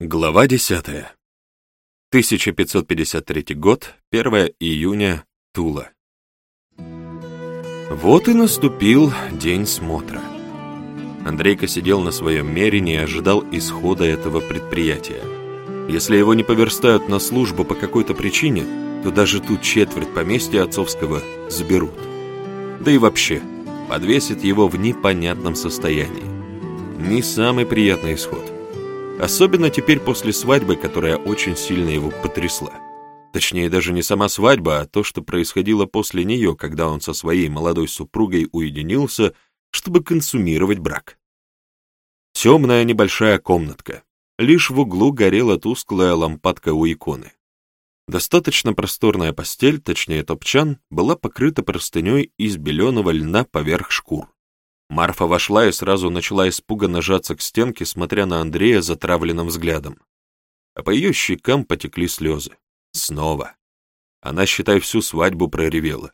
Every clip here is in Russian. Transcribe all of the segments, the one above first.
Глава 10. 1553 год, 1 июня, Тула. Вот и наступил день смотра. Андрейка сидел на своем мерине и ожидал исхода этого предприятия. Если его не поверстают на службу по какой-то причине, то даже ту четверть поместья отцовского заберут. Да и вообще, подвесят его в непонятном состоянии. Не самый приятный исход. Особенно теперь после свадьбы, которая очень сильно его потрясла. Точнее, даже не сама свадьба, а то, что происходило после нее, когда он со своей молодой супругой уединился, чтобы консумировать брак. Темная небольшая комнатка. Лишь в углу горела тусклая лампадка у иконы. Достаточно просторная постель, точнее топчан, была покрыта простыней из беленого льна поверх шкур. Марфа вошла и сразу начала испуганно жаться к стенке, смотря на Андрея затравленным взглядом. А по ее щекам потекли слезы. Снова. Она, считай, всю свадьбу проревела.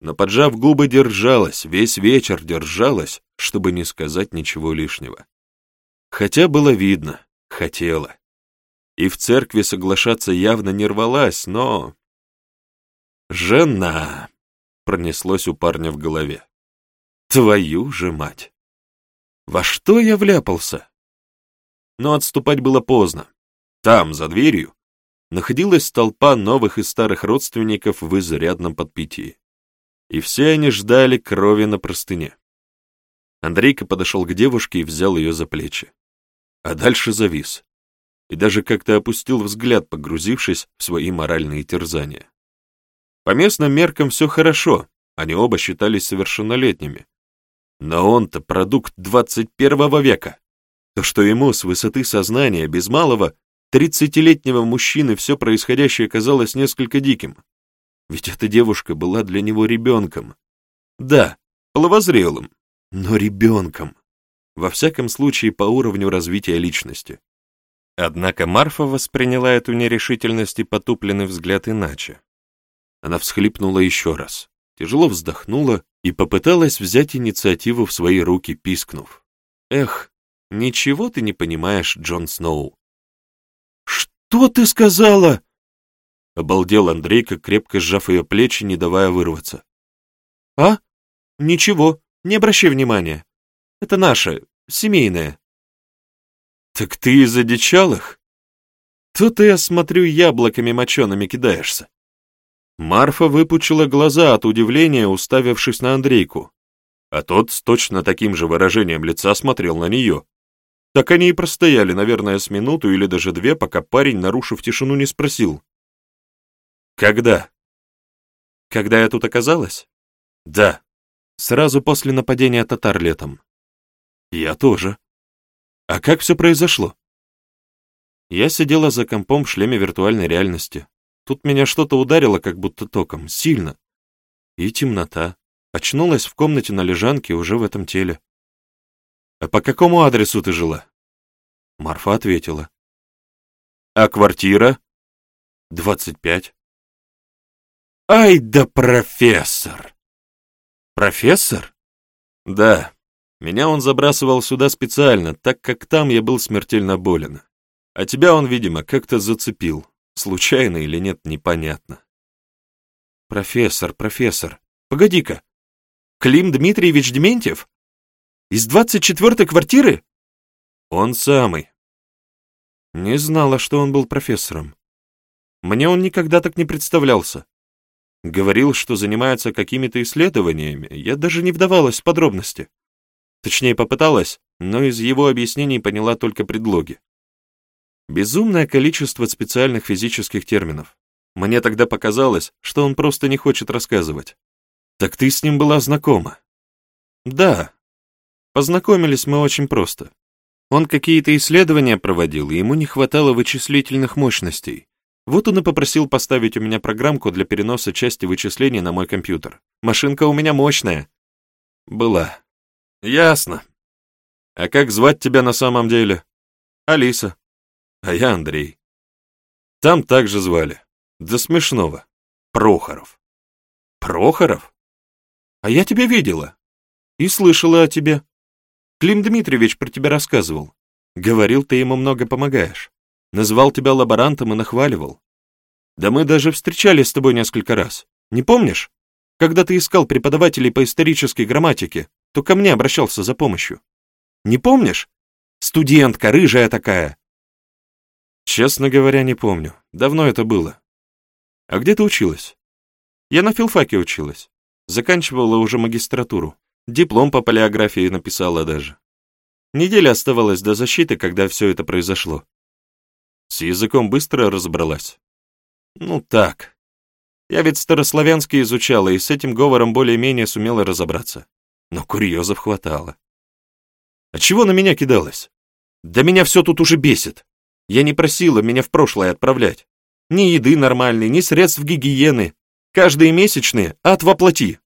Но, поджав губы, держалась, весь вечер держалась, чтобы не сказать ничего лишнего. Хотя было видно, хотела. И в церкви соглашаться явно не рвалась, но... «Жена!» — пронеслось у парня в голове. Твою же мать! Во что я вляпался? Но отступать было поздно. Там, за дверью, находилась толпа новых и старых родственников в изрядном подпитии. И все они ждали крови на простыне. Андрейка подошел к девушке и взял ее за плечи. А дальше завис. И даже как-то опустил взгляд, погрузившись в свои моральные терзания. По местным меркам все хорошо, они оба считались совершеннолетними, но он-то продукт 21 века. То, что ему с высоты сознания, без малого, тридцатилетнего мужчины все происходящее казалось несколько диким. Ведь эта девушка была для него ребенком. Да, половозрелым, но ребенком. Во всяком случае, по уровню развития личности. Однако Марфа восприняла эту нерешительность и потупленный взгляд иначе. Она всхлипнула еще раз, тяжело вздохнула и попыталась взять инициативу в свои руки, пискнув. «Эх, ничего ты не понимаешь, Джон Сноу». «Что ты сказала?» Обалдел Андрейка, крепко сжав ее плечи, не давая вырваться. «А? Ничего, не обращай внимания. Это наше, семейное». «Так ты из одичалых? Тут я смотрю, яблоками мочеными кидаешься». Марфа выпучила глаза от удивления, уставившись на Андрейку, а тот с точно таким же выражением лица смотрел на нее. Так они и простояли, наверное, с минуту или даже две, пока парень, нарушив тишину, не спросил. «Когда?» «Когда я тут оказалась?» «Да, сразу после нападения татар летом». «Я тоже». «А как все произошло?» Я сидела за компом в шлеме виртуальной реальности. Тут меня что-то ударило, как будто током, сильно. И темнота. Очнулась в комнате на лежанке уже в этом теле. «А по какому адресу ты жила?» Марфа ответила. «А квартира?» «Двадцать пять». «Ай да профессор!» «Профессор?» «Да. Меня он забрасывал сюда специально, так как там я был смертельно болен. А тебя он, видимо, как-то зацепил. Случайно или нет, непонятно. Профессор, профессор, погоди-ка. Клим Дмитриевич Дементьев? Из двадцать четвертой квартиры? Он самый. Не знала, что он был профессором. Мне он никогда так не представлялся. Говорил, что занимается какими-то исследованиями, я даже не вдавалась в подробности. Точнее, попыталась, но из его объяснений поняла только предлоги. Безумное количество специальных физических терминов. Мне тогда показалось, что он просто не хочет рассказывать. Так ты с ним была знакома? Да. Познакомились мы очень просто. Он какие-то исследования проводил, и ему не хватало вычислительных мощностей. Вот он и попросил поставить у меня программку для переноса части вычислений на мой компьютер. Машинка у меня мощная. Была. Ясно. А как звать тебя на самом деле? Алиса а я Андрей. Там также звали. Да смешного. Прохоров. Прохоров? А я тебя видела. И слышала о тебе. Клим Дмитриевич про тебя рассказывал. Говорил, ты ему много помогаешь. Называл тебя лаборантом и нахваливал. Да мы даже встречались с тобой несколько раз. Не помнишь? Когда ты искал преподавателей по исторической грамматике, то ко мне обращался за помощью. Не помнишь? Студентка, рыжая такая. Честно говоря, не помню. Давно это было. А где ты училась? Я на филфаке училась. Заканчивала уже магистратуру. Диплом по полиографии написала даже. Неделя оставалась до защиты, когда все это произошло. С языком быстро разобралась. Ну так. Я ведь старославянский изучала и с этим говором более-менее сумела разобраться. Но курьезов хватало. А чего на меня кидалось? Да меня все тут уже бесит. Я не просила меня в прошлое отправлять. Ни еды нормальной, ни средств гигиены. Каждые месячные от воплоти.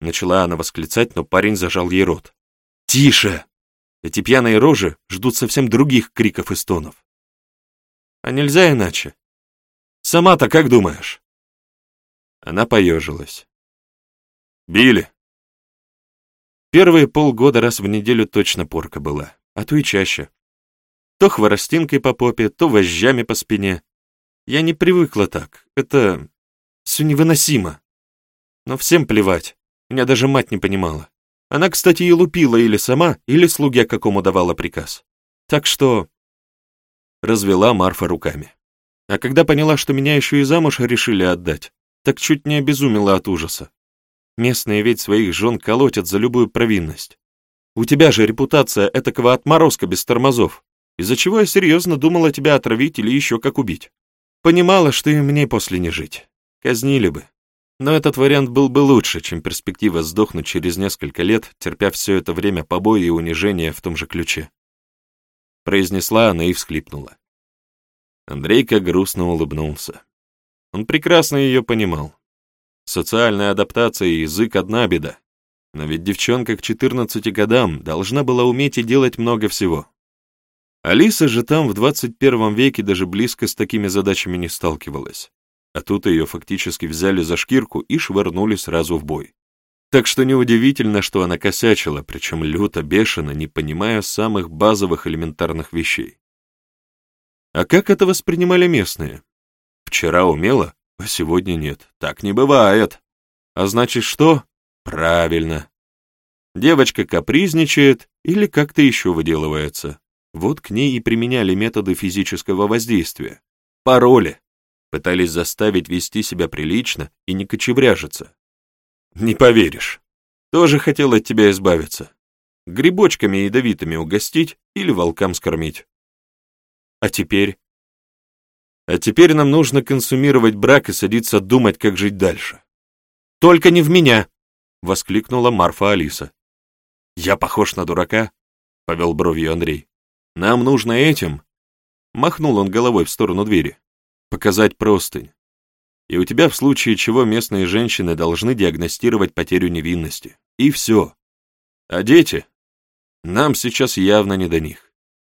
Начала она восклицать, но парень зажал ей рот. «Тише! Эти пьяные рожи ждут совсем других криков и стонов. А нельзя иначе. Сама-то как думаешь?» Она поежилась. «Били!» Первые полгода раз в неделю точно порка была, а то и чаще. То хворостинкой по попе, то вожжами по спине. Я не привыкла так, это все невыносимо. Но всем плевать, меня даже мать не понимала. Она, кстати, и лупила или сама, или слуге какому давала приказ. Так что... Развела Марфа руками. А когда поняла, что меня еще и замуж решили отдать, так чуть не обезумела от ужаса. Местные ведь своих жен колотят за любую провинность. У тебя же репутация этакого отморозка без тормозов, из-за чего я серьезно думала тебя отравить или еще как убить. Понимала, что и мне после не жить. Казнили бы. Но этот вариант был бы лучше, чем перспектива сдохнуть через несколько лет, терпя все это время побои и унижения в том же ключе. Произнесла она и всхлипнула. Андрейка грустно улыбнулся. Он прекрасно ее понимал. Социальная адаптация и язык — одна беда. Но ведь девчонка к 14 годам должна была уметь и делать много всего. Алиса же там в 21 веке даже близко с такими задачами не сталкивалась. А тут ее фактически взяли за шкирку и швырнули сразу в бой. Так что неудивительно, что она косячила, причем люто, бешено, не понимая самых базовых элементарных вещей. А как это воспринимали местные? Вчера умела, а сегодня нет. Так не бывает. А значит что? Правильно. Девочка капризничает или как-то еще выделывается. Вот к ней и применяли методы физического воздействия. Пароли. Пытались заставить вести себя прилично и не кочевряжиться. Не поверишь. Тоже хотел от тебя избавиться. Грибочками ядовитыми угостить или волкам скормить. А теперь а теперь нам нужно консумировать брак и садиться думать, как жить дальше. Только не в меня, воскликнула Марфа Алиса. Я похож на дурака? Повел бровью Андрей. Нам нужно этим, махнул он головой в сторону двери, показать простынь. И у тебя в случае чего местные женщины должны диагностировать потерю невинности. И все. А дети? Нам сейчас явно не до них.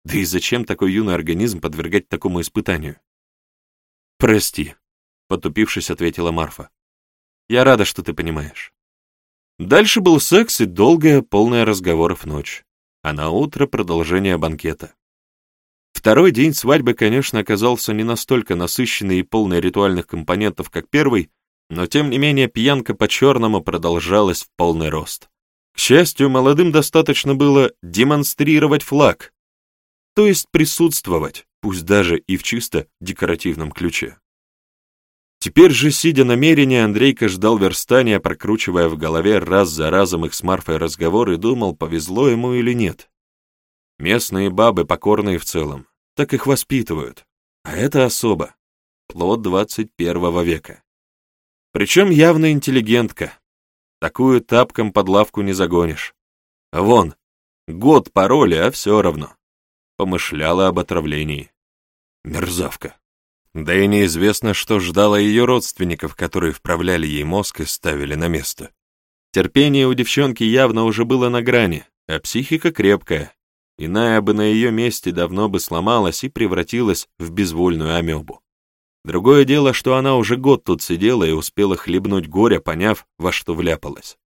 Да и зачем такой юный организм подвергать такому испытанию? «Прости», — потупившись, ответила Марфа. «Я рада, что ты понимаешь». Дальше был секс и долгая, полная разговоров ночь, а на утро продолжение банкета. Второй день свадьбы, конечно, оказался не настолько насыщенный и полный ритуальных компонентов, как первый, но тем не менее пьянка по-черному продолжалась в полный рост. К счастью, молодым достаточно было демонстрировать флаг, то есть присутствовать, пусть даже и в чисто декоративном ключе. Теперь же, сидя намерение, Андрейка ждал верстания, прокручивая в голове раз за разом их с Марфой разговор и думал, повезло ему или нет. Местные бабы, покорные в целом, так их воспитывают, а это особо, плод 21 века. Причем явно интеллигентка, такую тапком под лавку не загонишь. Вон, год пароли, а все равно помышляла об отравлении. Мерзавка. Да и неизвестно, что ждало ее родственников, которые вправляли ей мозг и ставили на место. Терпение у девчонки явно уже было на грани, а психика крепкая. Иная бы на ее месте давно бы сломалась и превратилась в безвольную амебу. Другое дело, что она уже год тут сидела и успела хлебнуть горя, поняв, во что вляпалась.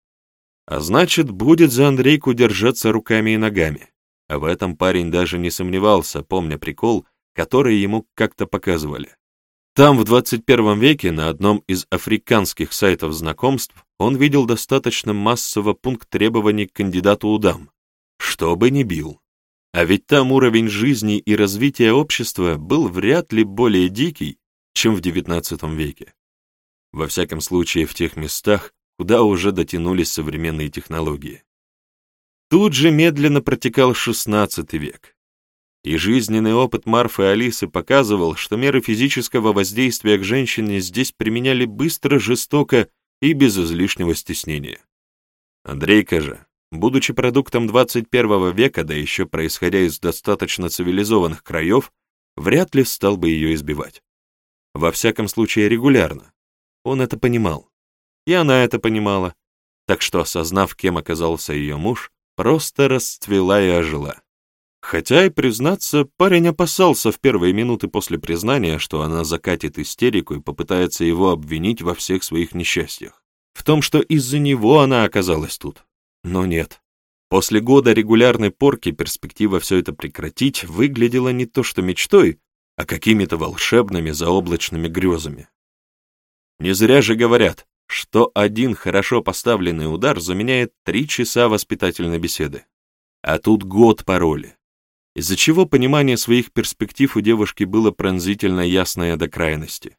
А значит, будет за Андрейку держаться руками и ногами. А в этом парень даже не сомневался, помня прикол, которые ему как-то показывали. Там, в 21 веке, на одном из африканских сайтов знакомств, он видел достаточно массово пункт требований к кандидату удам, что бы ни бил. А ведь там уровень жизни и развития общества был вряд ли более дикий, чем в XIX веке. Во всяком случае, в тех местах, куда уже дотянулись современные технологии. Тут же медленно протекал XVI век. И жизненный опыт Марфы и Алисы показывал, что меры физического воздействия к женщине здесь применяли быстро, жестоко и без излишнего стеснения. Андрейка же, будучи продуктом 21 века, да еще происходя из достаточно цивилизованных краев, вряд ли стал бы ее избивать. Во всяком случае, регулярно. Он это понимал. И она это понимала. Так что, осознав, кем оказался ее муж, просто расцвела и ожила. Хотя и, признаться, парень опасался в первые минуты после признания, что она закатит истерику и попытается его обвинить во всех своих несчастьях. В том, что из-за него она оказалась тут. Но нет. После года регулярной порки перспектива все это прекратить выглядела не то что мечтой, а какими-то волшебными заоблачными грезами. Не зря же говорят, что один хорошо поставленный удар заменяет три часа воспитательной беседы. А тут год пароли из-за чего понимание своих перспектив у девушки было пронзительно ясное до крайности.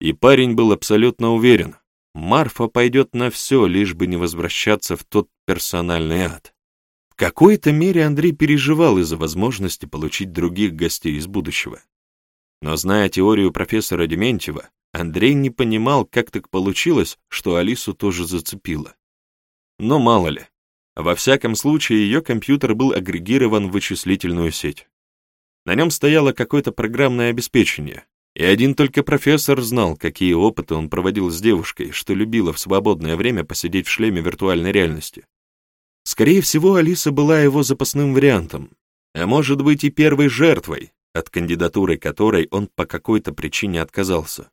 И парень был абсолютно уверен, Марфа пойдет на все, лишь бы не возвращаться в тот персональный ад. В какой-то мере Андрей переживал из-за возможности получить других гостей из будущего. Но зная теорию профессора Дементьева, Андрей не понимал, как так получилось, что Алису тоже зацепило. Но мало ли, во всяком случае, ее компьютер был агрегирован в вычислительную сеть. На нем стояло какое-то программное обеспечение, и один только профессор знал, какие опыты он проводил с девушкой, что любила в свободное время посидеть в шлеме виртуальной реальности. Скорее всего, Алиса была его запасным вариантом, а может быть и первой жертвой, от кандидатуры которой он по какой-то причине отказался.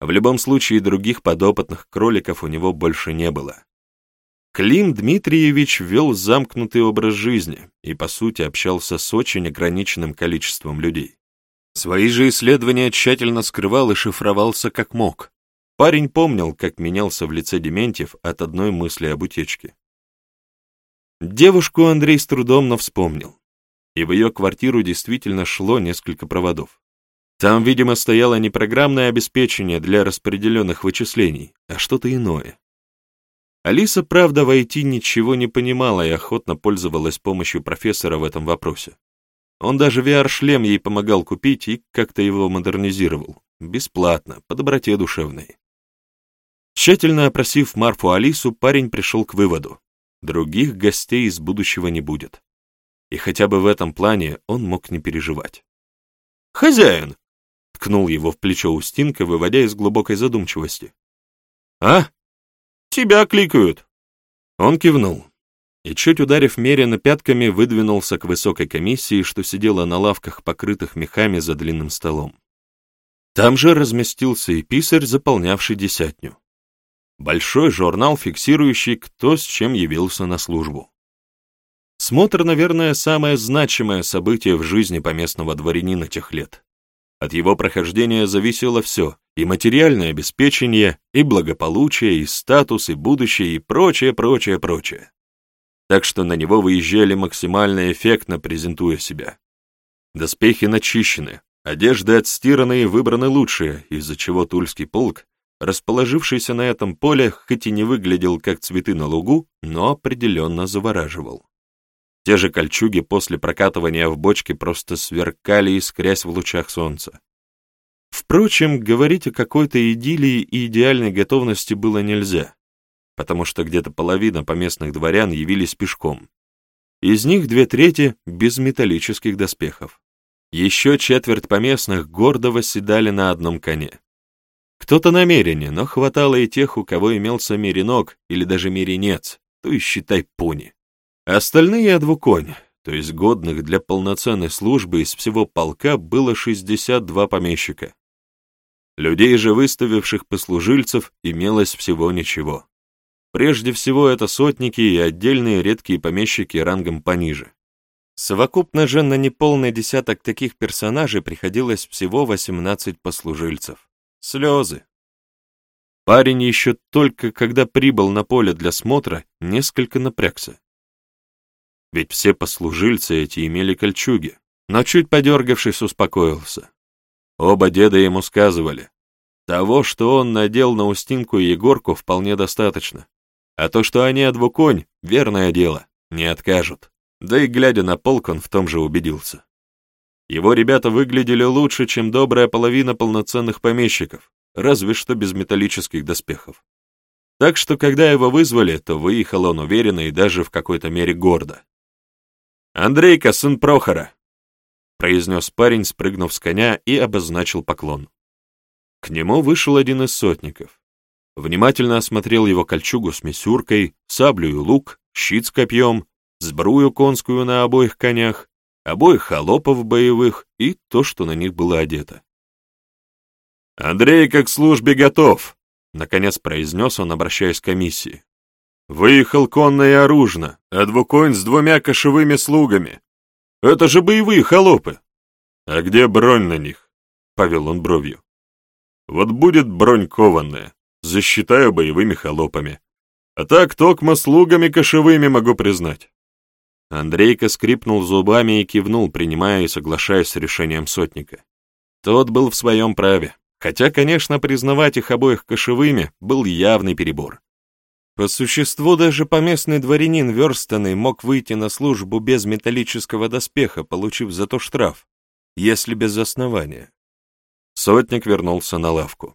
В любом случае, других подопытных кроликов у него больше не было. Клим Дмитриевич вел замкнутый образ жизни и, по сути, общался с очень ограниченным количеством людей. Свои же исследования тщательно скрывал и шифровался как мог. Парень помнил, как менялся в лице Дементьев от одной мысли об утечке. Девушку Андрей с трудом, но вспомнил. И в ее квартиру действительно шло несколько проводов. Там, видимо, стояло не программное обеспечение для распределенных вычислений, а что-то иное. Алиса, правда, в IT ничего не понимала и охотно пользовалась помощью профессора в этом вопросе. Он даже VR-шлем ей помогал купить и как-то его модернизировал. Бесплатно, по доброте душевной. Тщательно опросив Марфу Алису, парень пришел к выводу. Других гостей из будущего не будет. И хотя бы в этом плане он мог не переживать. «Хозяин!» — ткнул его в плечо Устинка, выводя из глубокой задумчивости. «А?» «Тебя кликают!» Он кивнул и, чуть ударив Мерина пятками, выдвинулся к высокой комиссии, что сидела на лавках, покрытых мехами за длинным столом. Там же разместился и писарь, заполнявший десятню. Большой журнал, фиксирующий, кто с чем явился на службу. Смотр, наверное, самое значимое событие в жизни поместного дворянина тех лет. От его прохождения зависело все, и материальное обеспечение, и благополучие, и статус, и будущее, и прочее, прочее, прочее. Так что на него выезжали максимально эффектно, презентуя себя. Доспехи начищены, одежды отстираны и выбраны лучшие, из-за чего Тульский полк, расположившийся на этом поле, хоть и не выглядел как цветы на лугу, но определенно завораживал. Те же кольчуги после прокатывания в бочке просто сверкали, искрясь в лучах солнца. Впрочем, говорить о какой-то идиллии и идеальной готовности было нельзя, потому что где-то половина поместных дворян явились пешком. Из них две трети без металлических доспехов. Еще четверть поместных гордо восседали на одном коне. Кто-то намерение, но хватало и тех, у кого имелся меринок или даже меринец, то и считай пони. Остальные двуконь, то есть годных для полноценной службы из всего полка, было 62 помещика. Людей же, выставивших послужильцев, имелось всего ничего. Прежде всего, это сотники и отдельные редкие помещики рангом пониже. Совокупно же на неполный десяток таких персонажей приходилось всего 18 послужильцев. Слезы. Парень еще только когда прибыл на поле для смотра, несколько напрягся. Ведь все послужильцы эти имели кольчуги, но чуть подергавшись, успокоился. Оба деда ему сказывали, того, что он надел на Устинку и Егорку, вполне достаточно. А то, что они двуконь, верное дело, не откажут. Да и глядя на полк, он в том же убедился. Его ребята выглядели лучше, чем добрая половина полноценных помещиков, разве что без металлических доспехов. Так что, когда его вызвали, то выехал он уверенно и даже в какой-то мере гордо. «Андрейка, сын Прохора!» произнес парень, спрыгнув с коня и обозначил поклон. К нему вышел один из сотников. Внимательно осмотрел его кольчугу с мисюркой, саблю и лук, щит с копьем, сбрую конскую на обоих конях, обоих холопов боевых и то, что на них было одето. «Андрей как службе готов», — наконец произнес он, обращаясь к комиссии. «Выехал конно и оружно, а двуконь с двумя кошевыми слугами. Это же боевые холопы!» «А где бронь на них?» — повел он бровью. «Вот будет бронь кованная, засчитаю боевыми холопами. А так токмо слугами кошевыми могу признать». Андрейка скрипнул зубами и кивнул, принимая и соглашаясь с решением сотника. Тот был в своем праве, хотя, конечно, признавать их обоих кошевыми был явный перебор. По существу даже поместный дворянин верстанный мог выйти на службу без металлического доспеха, получив за то штраф, если без основания. Сотник вернулся на лавку,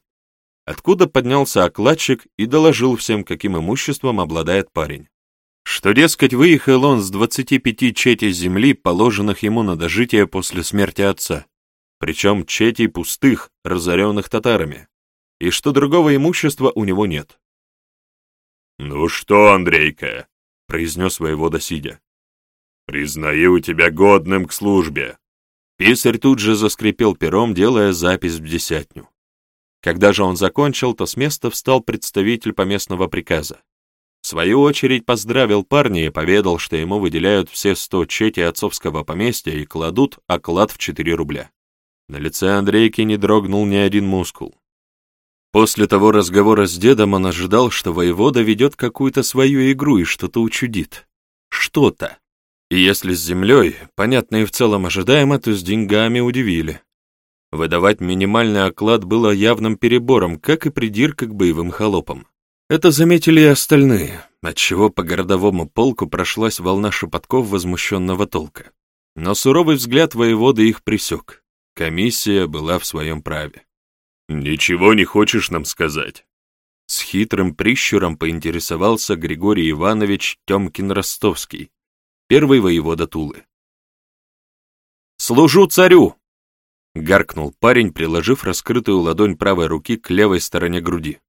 откуда поднялся окладчик и доложил всем, каким имуществом обладает парень. Что, дескать, выехал он с 25 четей земли, положенных ему на дожитие после смерти отца, причем четей пустых, разоренных татарами, и что другого имущества у него нет. «Ну что, Андрейка?» — произнес воевода сидя. «Признаю тебя годным к службе». Писарь тут же заскрипел пером, делая запись в десятню. Когда же он закончил, то с места встал представитель поместного приказа. В свою очередь поздравил парня и поведал, что ему выделяют все сто чети отцовского поместья и кладут оклад в четыре рубля. На лице Андрейки не дрогнул ни один мускул. После того разговора с дедом он ожидал, что воевода ведет какую-то свою игру и что-то учудит. Что-то. И если с землей, понятно и в целом ожидаемо, то с деньгами удивили. Выдавать минимальный оклад было явным перебором, как и придирка к боевым холопам. Это заметили и остальные, отчего по городовому полку прошлась волна шепотков возмущенного толка. Но суровый взгляд воеводы их присек. Комиссия была в своем праве. «Ничего не хочешь нам сказать?» С хитрым прищуром поинтересовался Григорий Иванович Тёмкин-Ростовский, первый воевода Тулы. «Служу царю!» — гаркнул парень, приложив раскрытую ладонь правой руки к левой стороне груди.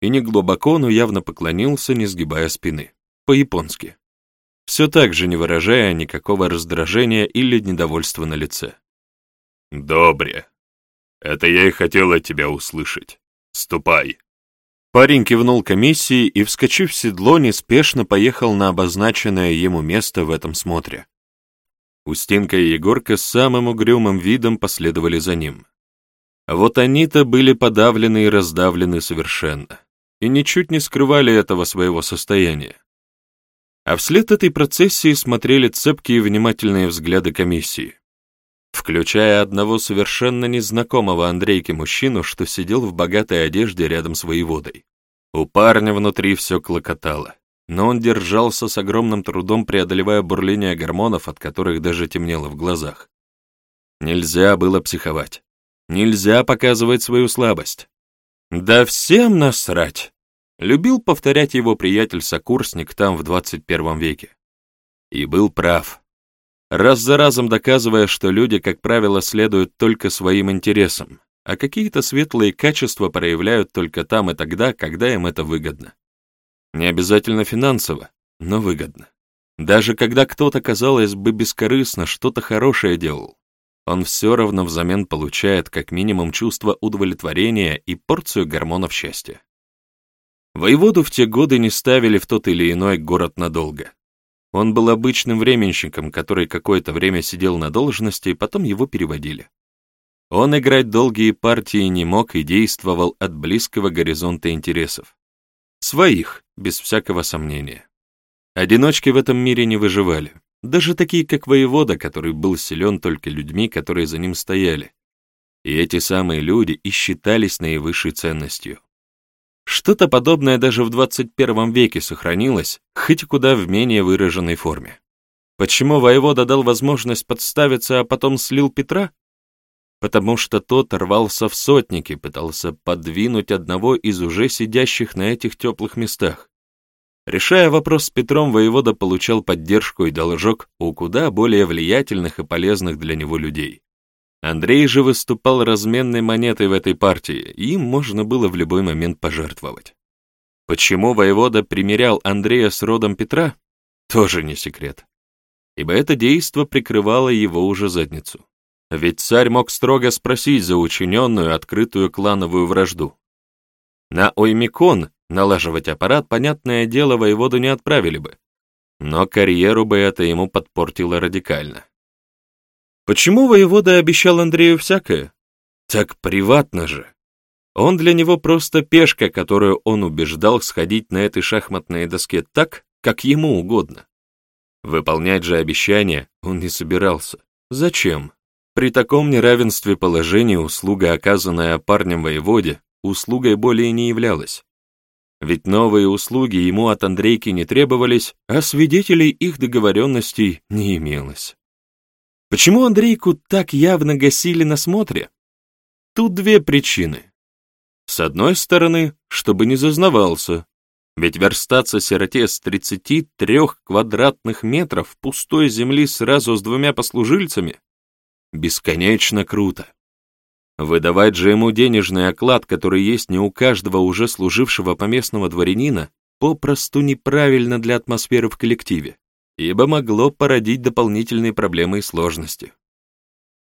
И не глубоко, но явно поклонился, не сгибая спины. По-японски. Все так же не выражая никакого раздражения или недовольства на лице. «Добре», это я и хотел от тебя услышать. Ступай. Парень кивнул комиссии и, вскочив в седло, неспешно поехал на обозначенное ему место в этом смотре. Устинка и Егорка с самым угрюмым видом последовали за ним. Вот они-то были подавлены и раздавлены совершенно, и ничуть не скрывали этого своего состояния. А вслед этой процессии смотрели цепкие и внимательные взгляды комиссии включая одного совершенно незнакомого Андрейке мужчину, что сидел в богатой одежде рядом с воеводой. У парня внутри все клокотало, но он держался с огромным трудом, преодолевая бурление гормонов, от которых даже темнело в глазах. Нельзя было психовать. Нельзя показывать свою слабость. «Да всем насрать!» — любил повторять его приятель-сокурсник там в 21 веке. И был прав раз за разом доказывая, что люди, как правило, следуют только своим интересам, а какие-то светлые качества проявляют только там и тогда, когда им это выгодно. Не обязательно финансово, но выгодно. Даже когда кто-то, казалось бы, бескорыстно что-то хорошее делал, он все равно взамен получает как минимум чувство удовлетворения и порцию гормонов счастья. Воеводу в те годы не ставили в тот или иной город надолго. Он был обычным временщиком, который какое-то время сидел на должности, и потом его переводили. Он играть долгие партии не мог и действовал от близкого горизонта интересов. Своих, без всякого сомнения. Одиночки в этом мире не выживали. Даже такие, как воевода, который был силен только людьми, которые за ним стояли. И эти самые люди и считались наивысшей ценностью. Что-то подобное даже в 21 веке сохранилось, хоть и куда в менее выраженной форме. Почему воевода дал возможность подставиться, а потом слил Петра? Потому что тот рвался в сотники, пытался подвинуть одного из уже сидящих на этих теплых местах. Решая вопрос с Петром, воевода получал поддержку и должок у куда более влиятельных и полезных для него людей. Андрей же выступал разменной монетой в этой партии, им можно было в любой момент пожертвовать. Почему воевода примерял Андрея с родом Петра, тоже не секрет. Ибо это действо прикрывало его уже задницу. Ведь царь мог строго спросить за учиненную открытую клановую вражду. На Оймикон налаживать аппарат, понятное дело, воеводу не отправили бы. Но карьеру бы это ему подпортило радикально. Почему воевода обещал Андрею всякое? Так приватно же. Он для него просто пешка, которую он убеждал сходить на этой шахматной доске так, как ему угодно. Выполнять же обещания он не собирался. Зачем? При таком неравенстве положений услуга, оказанная парнем воеводе, услугой более не являлась. Ведь новые услуги ему от Андрейки не требовались, а свидетелей их договоренностей не имелось. Почему Андрейку так явно гасили на смотре? Тут две причины. С одной стороны, чтобы не зазнавался, ведь верстаться сироте с 33 квадратных метров пустой земли сразу с двумя послужильцами бесконечно круто. Выдавать же ему денежный оклад, который есть не у каждого уже служившего поместного дворянина, попросту неправильно для атмосферы в коллективе ибо могло породить дополнительные проблемы и сложности.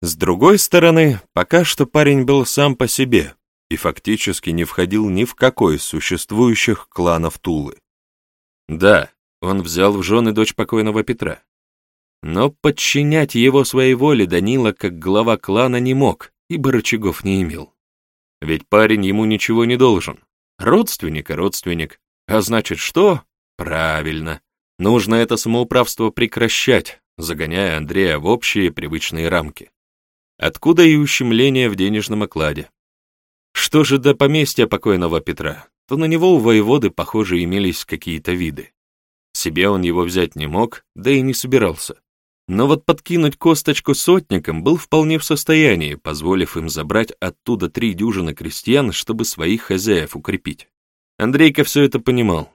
С другой стороны, пока что парень был сам по себе и фактически не входил ни в какой из существующих кланов Тулы. Да, он взял в жены дочь покойного Петра. Но подчинять его своей воле Данила как глава клана не мог, ибо рычагов не имел. Ведь парень ему ничего не должен. Родственник и родственник. А значит что? Правильно. Нужно это самоуправство прекращать, загоняя Андрея в общие привычные рамки. Откуда и ущемление в денежном окладе. Что же до поместья покойного Петра, то на него у воеводы, похоже, имелись какие-то виды. Себе он его взять не мог, да и не собирался. Но вот подкинуть косточку сотникам был вполне в состоянии, позволив им забрать оттуда три дюжины крестьян, чтобы своих хозяев укрепить. Андрейка все это понимал,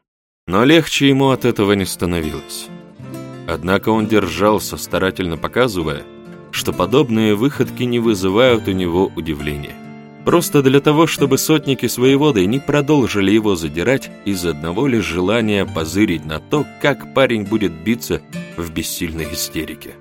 но легче ему от этого не становилось. Однако он держался, старательно показывая, что подобные выходки не вызывают у него удивления. Просто для того, чтобы сотники своеводы не продолжили его задирать из одного лишь желания позырить на то, как парень будет биться в бессильной истерике.